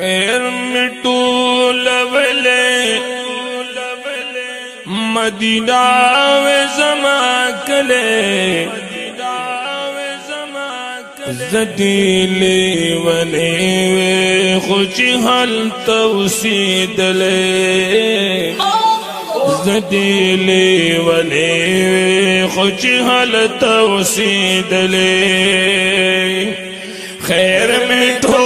خیر مټو لولې مدینہ و زما کله زدیل ولې خوش حل توسیدلې زدیل ولې خوش حل توسیدلې خیر مټو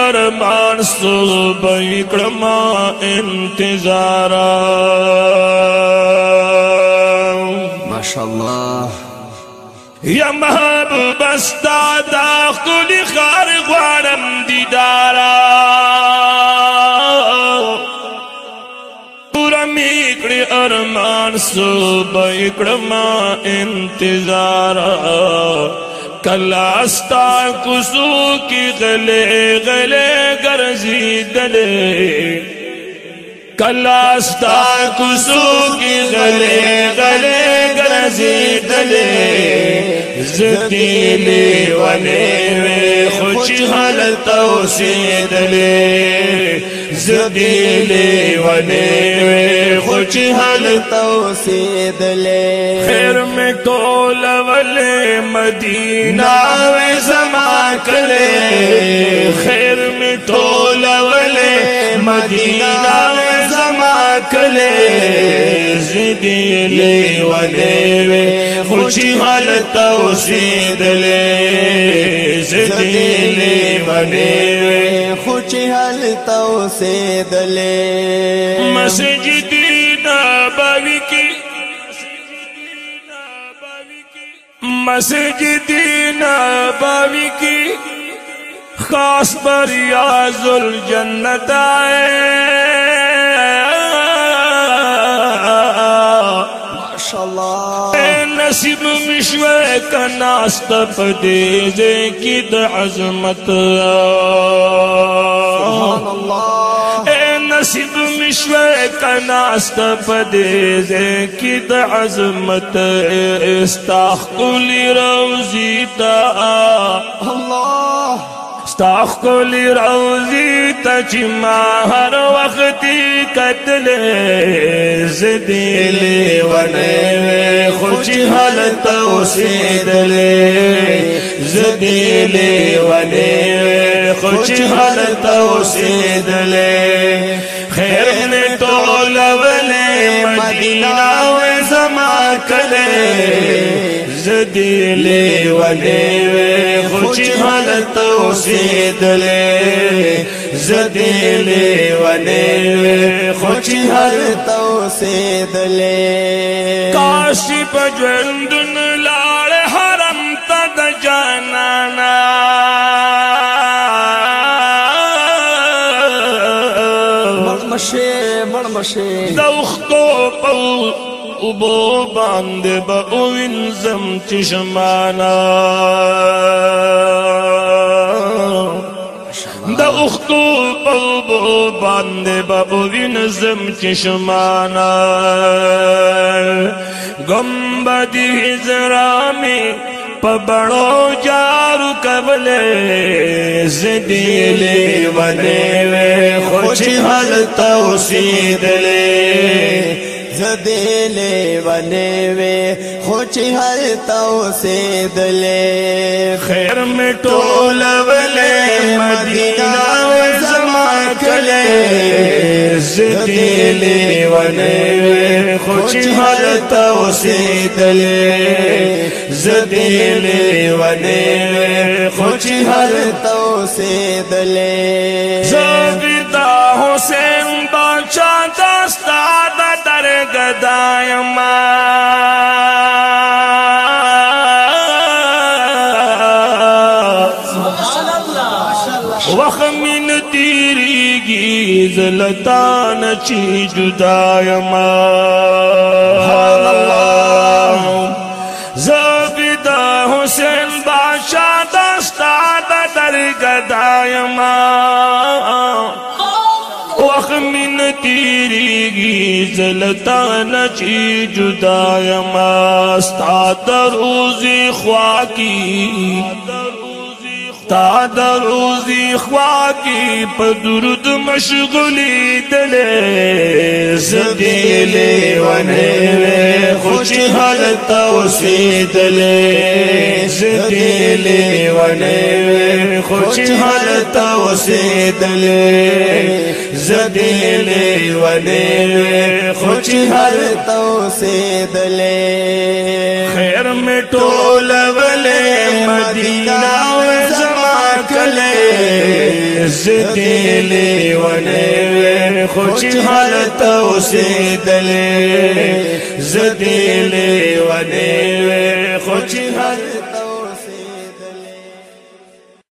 ارمان سو بکڑما انتظارا ماشاء اللہ یا محب بستا دا خار غارم دیدارا پورا میکڑی ارمان سو بکڑما انتظارا کلاستا کسو کی گلے گلے گرزی دلے استا کسو کی گلے گلے گرزی دلے لے والے خوش حالت تو دلے زدی لیوانی وی خوچ حال توسید لی خیر میں کول ولی مدینہ وی زما کلی خیر میں کول ولی مدینہ وی زما کلی زدی لیوانی وی خوچ حال توسید لی زدی لیوانی وی خوچ حال تو سے دلے مسجد نابالی کی مسجد نابالی کی خاص بریاز الجنت آئے نصیب مشوے کا ناستب دے جے کی دعظمت آئے نصیب مشوه کناست پدې کې د عظمت استحقل روزی تا الله استحقل روزی تا چې ما هر وخت قتل زدل ونه خوش حالت اوسېدل زدل ونه خوچ حالت اوسیدلې خیر نه ټول ولې مدینه و زما کله زدلې ولې خوچ حالت اوسیدلې زدلې ولې خوچ حالت اوسیدلې کاش په ژوندون دخ تو پوبو بند ببوین زم چشمان دکھ تو بوبو باند ببوین زم چشمان گم بدی زرا حضرامی پبڑو جارو کبلے ودیلے چې هلته اوسېدلې زدیلے ونے وے خوچی ہر تو سے دلے خیر میں ٹول ولے مدینہ زما کلے زدیلے ونے وے خوچی ہر تو سے دلے زدیلے ونے وے خوچی ہر تو سے دلے زدیلے وقن تیری گیت زلطان چی جائزہ حسین بادشاہ دستر گدایم تیریږي زلتا نچی جدا یما ستا د روزي خوا کی تا د روزي خوا کې په درود مشغولي دلې زديلې ونه خوش حالت اوسېدلې زديلې ونه خوش حالت اوسېدلې زديلې ونه خوش حالت اوسېدلې خیر مټول ولې مدینه راغلې زدي لیوانې خو چې حالت اوسېدلې زدي لیوانې خو چې حالت